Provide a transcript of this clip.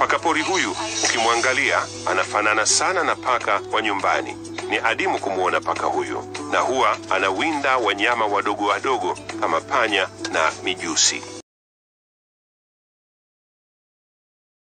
Pakapori huyu ukimwangalia anafanana sana na paka wa nyumbani. Ni adimu kumwona paka huyu, na huwa anawinda wanyama wadogo wadogo kama panya na mijusi.